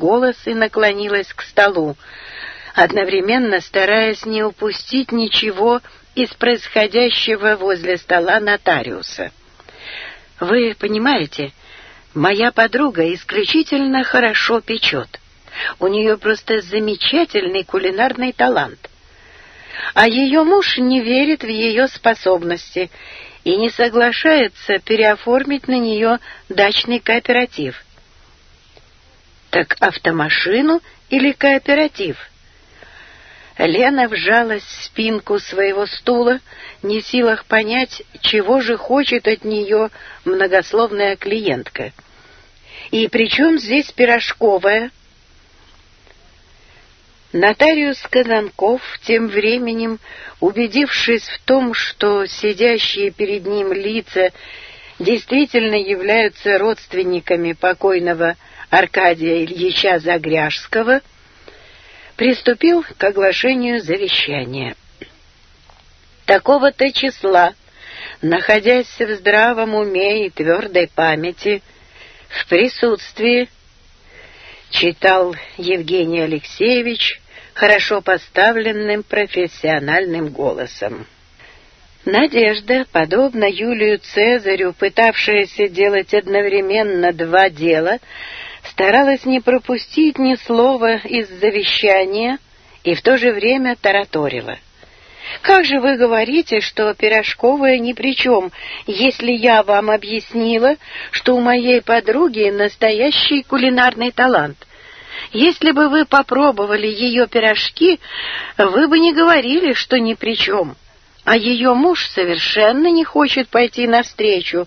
голос и наклонилась к столу, одновременно стараясь не упустить ничего из происходящего возле стола нотариуса. «Вы понимаете, моя подруга исключительно хорошо печет. У нее просто замечательный кулинарный талант. А ее муж не верит в ее способности и не соглашается переоформить на нее дачный кооператив» так автомашину или кооператив. Лена вжалась в спинку своего стула, не в силах понять, чего же хочет от нее многословная клиентка. «И при чем здесь пирожковая?» Нотариус Казанков, тем временем, убедившись в том, что сидящие перед ним лица действительно являются родственниками покойного Казанкова, Аркадия Ильича Загряжского, приступил к оглашению завещания. Такого-то числа, находясь в здравом уме и твердой памяти, в присутствии, читал Евгений Алексеевич хорошо поставленным профессиональным голосом. Надежда, подобно Юлию Цезарю, пытавшаяся делать одновременно два дела, старалась не пропустить ни слова из завещания и в то же время тараторила. «Как же вы говорите, что Пирожковая ни при чем, если я вам объяснила, что у моей подруги настоящий кулинарный талант? Если бы вы попробовали ее пирожки, вы бы не говорили, что ни при чем. А ее муж совершенно не хочет пойти навстречу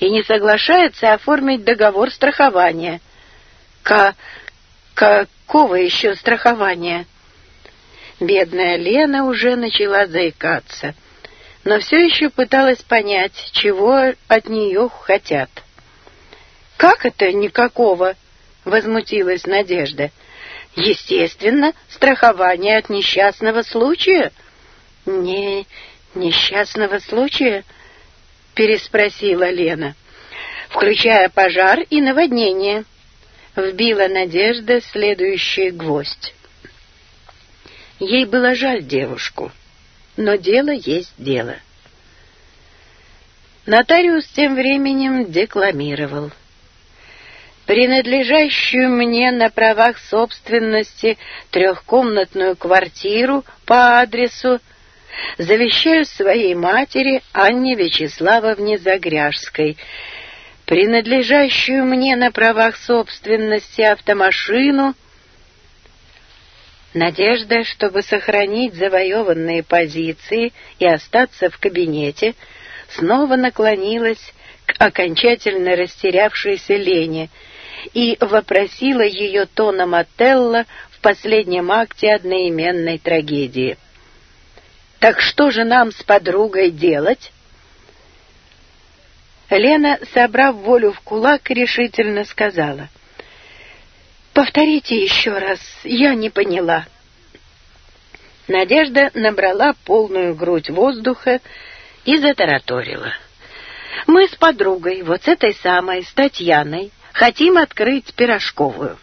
и не соглашается оформить договор страхования» какого еще страхования? Бедная Лена уже начала заикаться, но все еще пыталась понять, чего от нее хотят. «Как это никакого?» — возмутилась Надежда. «Естественно, страхование от несчастного случая». «Не... несчастного случая?» — переспросила Лена. «Включая пожар и наводнение» вбила надежда следующий гвоздь. Ей было жаль девушку, но дело есть дело. Нотариус тем временем декламировал. «Принадлежащую мне на правах собственности трехкомнатную квартиру по адресу завещаю своей матери Анне Вячеславовне Загряжской, принадлежащую мне на правах собственности автомашину, надежда, чтобы сохранить завоеванные позиции и остаться в кабинете, снова наклонилась к окончательно растерявшейся Лене и вопросила ее тоном Отелло в последнем акте одноименной трагедии. «Так что же нам с подругой делать?» Лена, собрав волю в кулак, решительно сказала. «Повторите еще раз, я не поняла». Надежда набрала полную грудь воздуха и затараторила. «Мы с подругой, вот с этой самой, с Татьяной, хотим открыть пирожковую».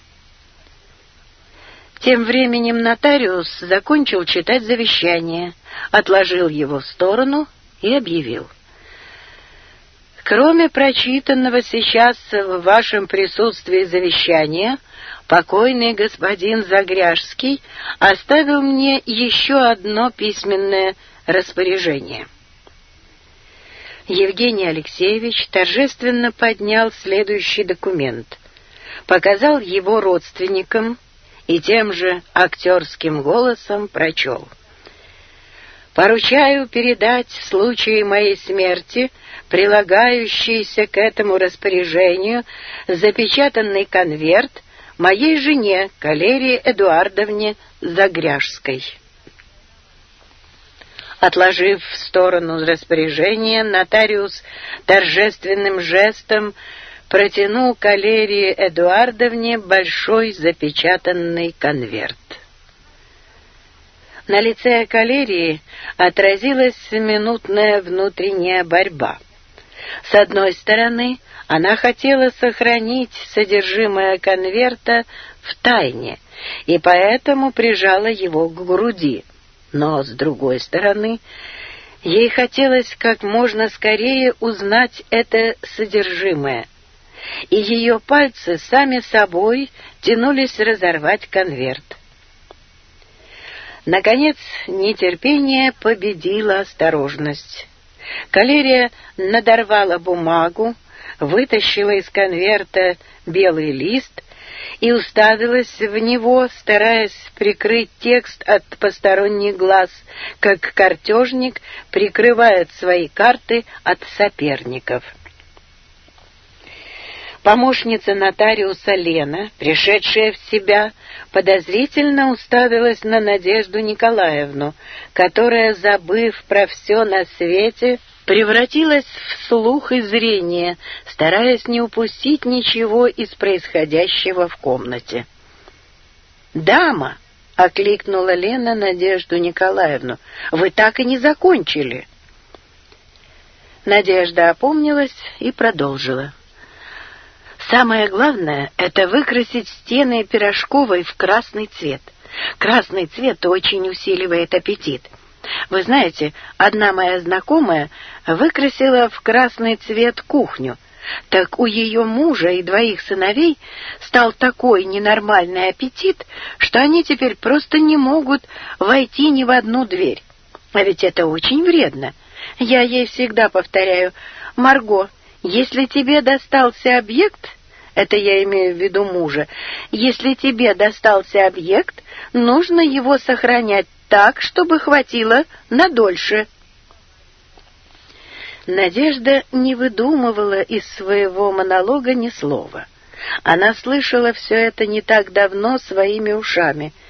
Тем временем нотариус закончил читать завещание, отложил его в сторону и объявил. Кроме прочитанного сейчас в вашем присутствии завещания, покойный господин Загряжский оставил мне еще одно письменное распоряжение. Евгений Алексеевич торжественно поднял следующий документ, показал его родственникам и тем же актерским голосом прочел — поручаю передать в случае моей смерти прилагающийся к этому распоряжению запечатанный конверт моей жене, Калерии Эдуардовне Загряжской. Отложив в сторону распоряжение, нотариус торжественным жестом протянул Калерии Эдуардовне большой запечатанный конверт. На лице калерии отразилась минутная внутренняя борьба. С одной стороны, она хотела сохранить содержимое конверта в тайне, и поэтому прижала его к груди. Но, с другой стороны, ей хотелось как можно скорее узнать это содержимое, и ее пальцы сами собой тянулись разорвать конверт. Наконец, нетерпение победило осторожность. Калерия надорвала бумагу, вытащила из конверта белый лист и уставилась в него, стараясь прикрыть текст от посторонних глаз, как картежник прикрывает свои карты от соперников. Помощница нотариуса Лена, пришедшая в себя, подозрительно уставилась на Надежду Николаевну, которая, забыв про все на свете, превратилась в слух и зрение, стараясь не упустить ничего из происходящего в комнате. «Дама!» — окликнула Лена Надежду Николаевну. «Вы так и не закончили!» Надежда опомнилась и продолжила. Самое главное — это выкрасить стены пирожковой в красный цвет. Красный цвет очень усиливает аппетит. Вы знаете, одна моя знакомая выкрасила в красный цвет кухню. Так у ее мужа и двоих сыновей стал такой ненормальный аппетит, что они теперь просто не могут войти ни в одну дверь. А ведь это очень вредно. Я ей всегда повторяю, «Марго, если тебе достался объект, это я имею в виду мужа, если тебе достался объект, нужно его сохранять так, чтобы хватило надольше. Надежда не выдумывала из своего монолога ни слова. Она слышала все это не так давно своими ушами —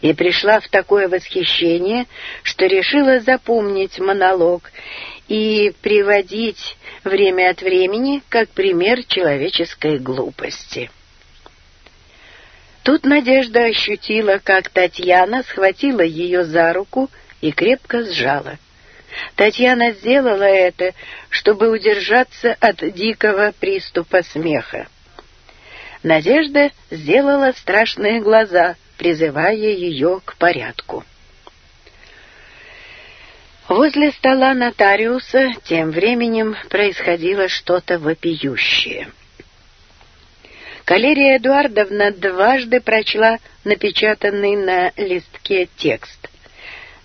и пришла в такое восхищение, что решила запомнить монолог и приводить время от времени как пример человеческой глупости. Тут Надежда ощутила, как Татьяна схватила ее за руку и крепко сжала. Татьяна сделала это, чтобы удержаться от дикого приступа смеха. Надежда сделала страшные глаза — призывая ее к порядку. Возле стола нотариуса тем временем происходило что-то вопиющее. Калерия Эдуардовна дважды прочла напечатанный на листке текст.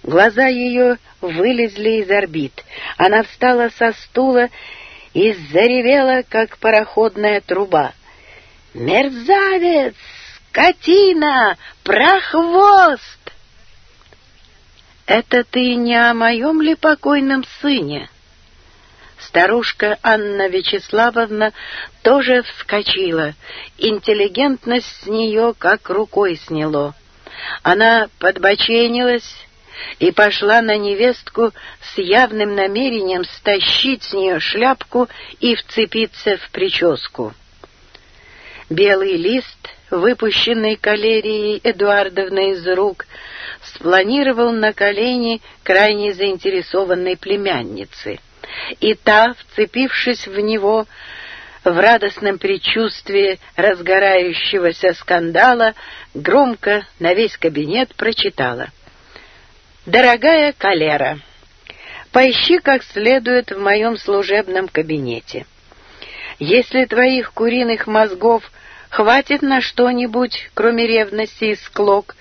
Глаза ее вылезли из орбит. Она встала со стула и заревела, как пароходная труба. «Мерзавец! «Катина! Прохвост!» «Это ты не о моем ли покойном сыне?» Старушка Анна Вячеславовна тоже вскочила. Интеллигентность с нее как рукой сняло. Она подбоченилась и пошла на невестку с явным намерением стащить с нее шляпку и вцепиться в прическу. Белый лист, выпущенный калерией Эдуардовной из рук, спланировал на колени крайне заинтересованной племянницы, и та, вцепившись в него, в радостном предчувствии разгорающегося скандала, громко на весь кабинет прочитала. «Дорогая Калера, поищи как следует в моем служебном кабинете». Если твоих куриных мозгов хватит на что-нибудь, кроме ревности и склок,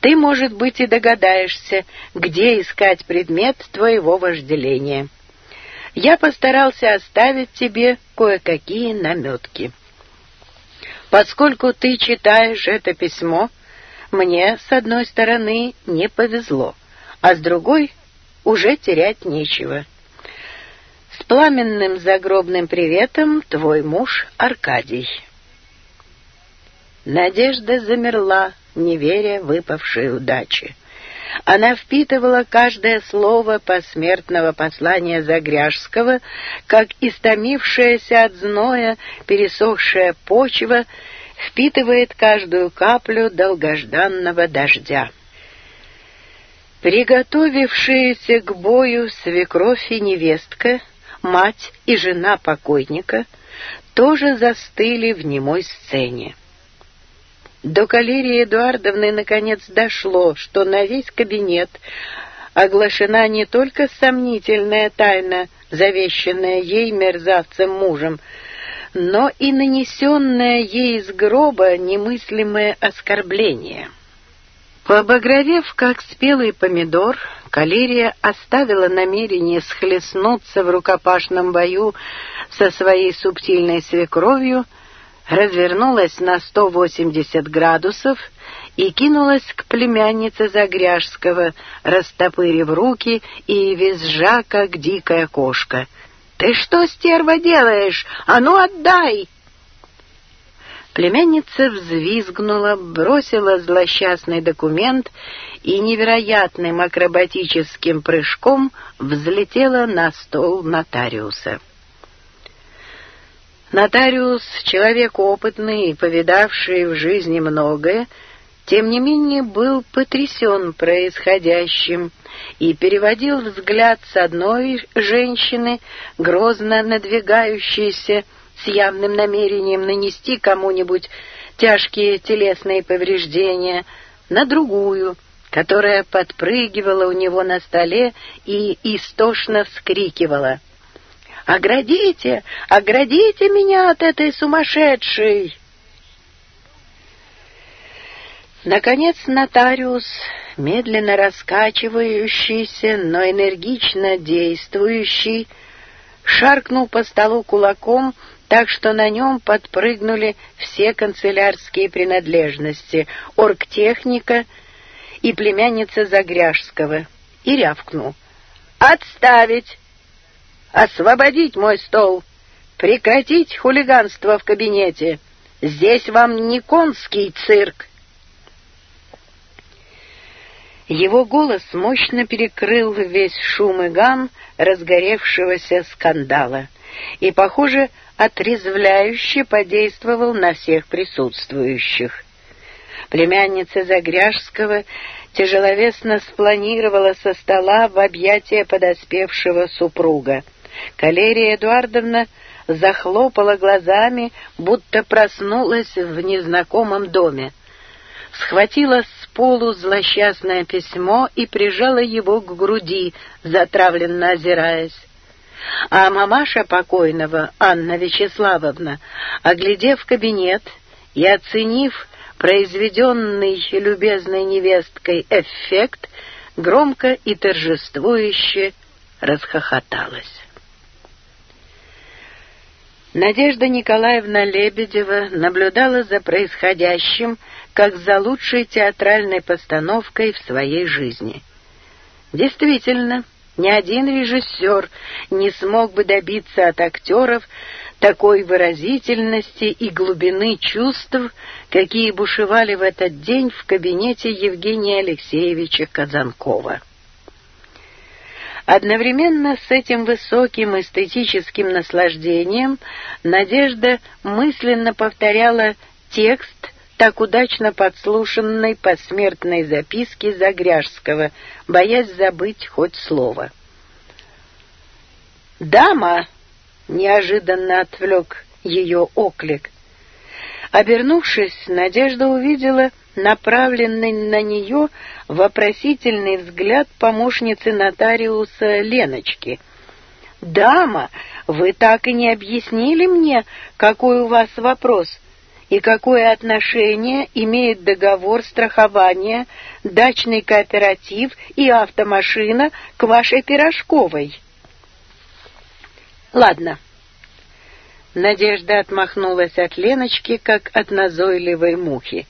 ты, может быть, и догадаешься, где искать предмет твоего вожделения. Я постарался оставить тебе кое-какие наметки. Поскольку ты читаешь это письмо, мне, с одной стороны, не повезло, а с другой уже терять нечего пламенным загробным приветом твой муж Аркадий. Надежда замерла, не веря выпавшей удачи. Она впитывала каждое слово посмертного послания Загряжского, как истомившаяся от зноя пересохшая почва впитывает каждую каплю долгожданного дождя. Приготовившиеся к бою свекровь и невестка — мать и жена покойника тоже застыли в немой сцене. До калерии Эдуардовны наконец дошло, что на весь кабинет оглашена не только сомнительная тайна, завещанная ей мерзавцем-мужем, но и нанесенное ей из гроба немыслимое оскорбление — Побагровев, как спелый помидор, калерия оставила намерение схлестнуться в рукопашном бою со своей субтильной свекровью, развернулась на сто восемьдесят градусов и кинулась к племяннице Загряжского, растопырив руки и визжа, как дикая кошка. «Ты что, стерва, делаешь? А ну отдай!» Племянница взвизгнула, бросила злосчастный документ и невероятным акробатическим прыжком взлетела на стол нотариуса. Нотариус, человек опытный и повидавший в жизни многое, тем не менее был потрясен происходящим и переводил взгляд с одной женщины, грозно надвигающейся, с явным намерением нанести кому-нибудь тяжкие телесные повреждения, на другую, которая подпрыгивала у него на столе и истошно вскрикивала. «Оградите! Оградите меня от этой сумасшедшей!» Наконец нотариус, медленно раскачивающийся, но энергично действующий, шаркнул по столу кулаком так что на нем подпрыгнули все канцелярские принадлежности, оргтехника и племянница Загряжского, и рявкнул. «Отставить! Освободить мой стол! Прекратить хулиганство в кабинете! Здесь вам не конский цирк!» Его голос мощно перекрыл весь шум и гам разгоревшегося скандала и, похоже, отрезвляюще подействовал на всех присутствующих. Племянница Загряжского тяжеловесно спланировала со стола в объятия подоспевшего супруга. Калерия Эдуардовна захлопала глазами, будто проснулась в незнакомом доме схватила с полу злосчастное письмо и прижала его к груди, затравленно озираясь. А мамаша покойного, Анна Вячеславовна, оглядев кабинет и оценив произведенный любезной невесткой эффект, громко и торжествующе расхохоталась. Надежда Николаевна Лебедева наблюдала за происходящим как за лучшей театральной постановкой в своей жизни. Действительно, ни один режиссер не смог бы добиться от актеров такой выразительности и глубины чувств, какие бушевали в этот день в кабинете Евгения Алексеевича Казанкова. Одновременно с этим высоким эстетическим наслаждением Надежда мысленно повторяла текст так удачно подслушанной посмертной записки Загряжского, боясь забыть хоть слово. «Дама!» — неожиданно отвлек ее оклик. Обернувшись, Надежда увидела направленный на нее вопросительный взгляд помощницы нотариуса Леночки. «Дама, вы так и не объяснили мне, какой у вас вопрос?» и какое отношение имеет договор страхования, дачный кооператив и автомашина к вашей пирожковой? Ладно. Надежда отмахнулась от Леночки, как от назойливой мухи.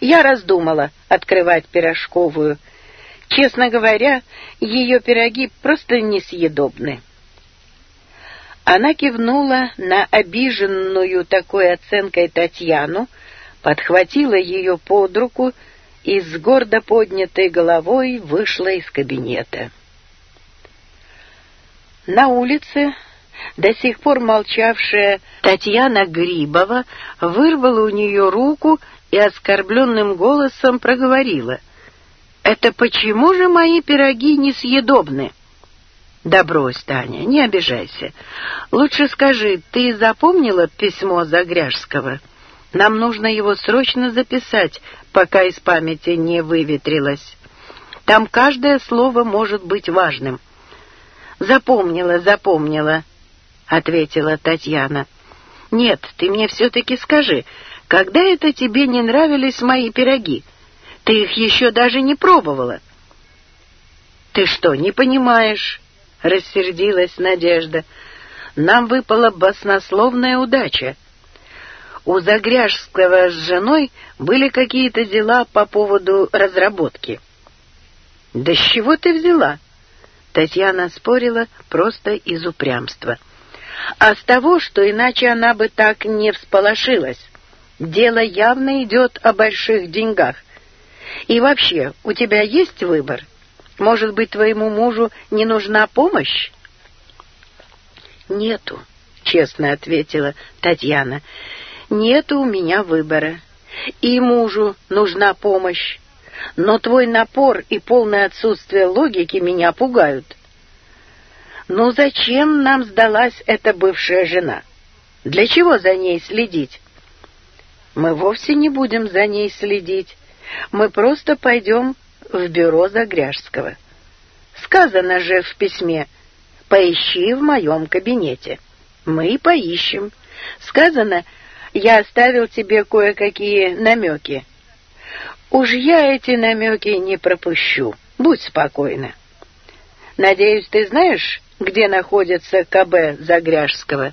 Я раздумала открывать пирожковую. Честно говоря, ее пироги просто несъедобны. Она кивнула на обиженную такой оценкой Татьяну, подхватила ее под руку и с гордо поднятой головой вышла из кабинета. На улице, до сих пор молчавшая Татьяна Грибова, вырвала у нее руку и оскорбленным голосом проговорила. «Это почему же мои пироги несъедобны?» «Да брось, Таня, не обижайся. Лучше скажи, ты запомнила письмо Загряжского? Нам нужно его срочно записать, пока из памяти не выветрилось. Там каждое слово может быть важным». «Запомнила, запомнила», — ответила Татьяна. «Нет, ты мне все-таки скажи, когда это тебе не нравились мои пироги? Ты их еще даже не пробовала». «Ты что, не понимаешь?» — рассердилась Надежда. «Нам выпала баснословная удача. У Загряжского с женой были какие-то дела по поводу разработки». «Да с чего ты взяла?» Татьяна спорила просто из упрямства. «А с того, что иначе она бы так не всполошилась. Дело явно идет о больших деньгах. И вообще, у тебя есть выбор?» Может быть, твоему мужу не нужна помощь? Нету, честно ответила Татьяна. Нету у меня выбора. И мужу нужна помощь. Но твой напор и полное отсутствие логики меня пугают. Но зачем нам сдалась эта бывшая жена? Для чего за ней следить? Мы вовсе не будем за ней следить. Мы просто пойдем в бюро Загряжского. Сказано же в письме «Поищи в моем кабинете». Мы поищем. Сказано «Я оставил тебе кое-какие намеки». Уж я эти намеки не пропущу. Будь спокойна. Надеюсь, ты знаешь, где находится КБ Загряжского?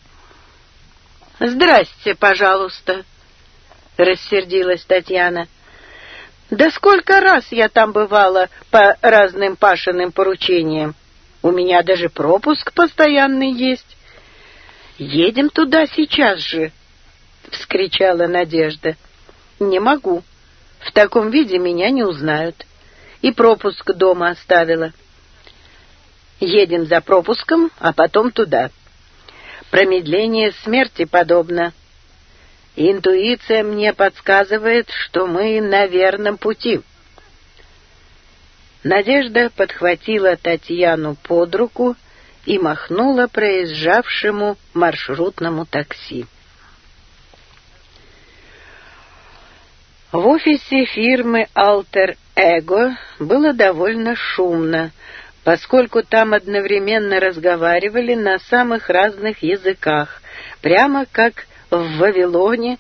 «Здрасте, пожалуйста», — рассердилась Татьяна. Досколько сколько раз я там бывала по разным пашенным поручениям. У меня даже пропуск постоянный есть. Едем туда сейчас же, — вскричала Надежда. Не могу. В таком виде меня не узнают. И пропуск дома оставила. Едем за пропуском, а потом туда. Промедление смерти подобно. Интуиция мне подсказывает, что мы на верном пути». Надежда подхватила Татьяну под руку и махнула проезжавшему маршрутному такси. В офисе фирмы «Алтер Эго» было довольно шумно, поскольку там одновременно разговаривали на самых разных языках, прямо как в Вавилоне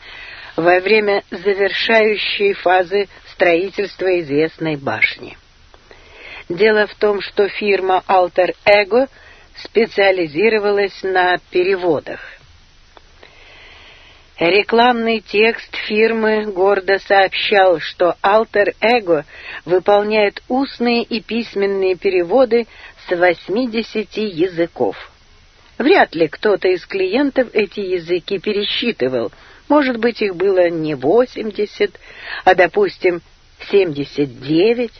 во время завершающей фазы строительства известной башни. Дело в том, что фирма «Алтер Эго» специализировалась на переводах. Рекламный текст фирмы гордо сообщал, что «Алтер Эго» выполняет устные и письменные переводы с 80 языков – Вряд ли кто-то из клиентов эти языки пересчитывал. Может быть, их было не восемьдесят, а, допустим, семьдесят девять.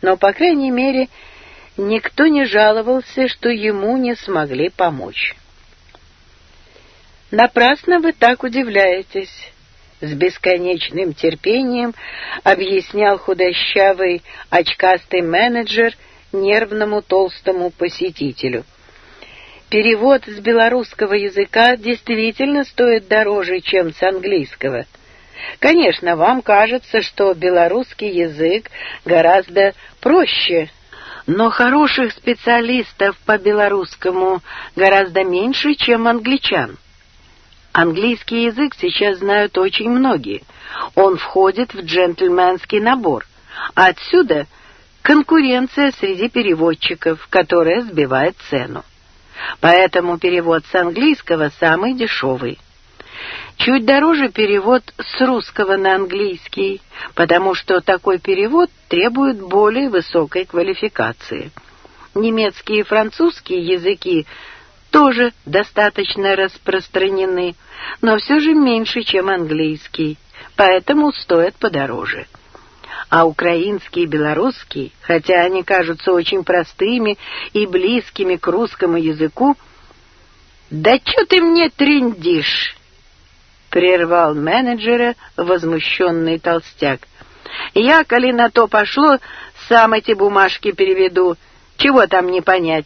Но, по крайней мере, никто не жаловался, что ему не смогли помочь. «Напрасно вы так удивляетесь», — с бесконечным терпением объяснял худощавый очкастый менеджер нервному толстому посетителю — перевод с белорусского языка действительно стоит дороже, чем с английского. Конечно, вам кажется, что белорусский язык гораздо проще, но хороших специалистов по белорусскому гораздо меньше, чем англичан. Английский язык сейчас знают очень многие. Он входит в джентльменский набор. Отсюда конкуренция среди переводчиков, которая сбивает цену поэтому перевод с английского самый дешевый. Чуть дороже перевод с русского на английский, потому что такой перевод требует более высокой квалификации. Немецкие и французские языки тоже достаточно распространены, но все же меньше, чем английский, поэтому стоят подороже а украинский и белорусский, хотя они кажутся очень простыми и близкими к русскому языку, «Да чё ты мне трендишь?» — прервал менеджера возмущенный толстяк. «Я, коли на то пошло, сам эти бумажки переведу. Чего там не понять?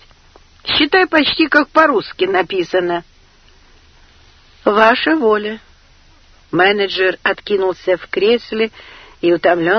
Считай, почти как по-русски написано». «Ваша воля». Менеджер откинулся в кресле и утомленно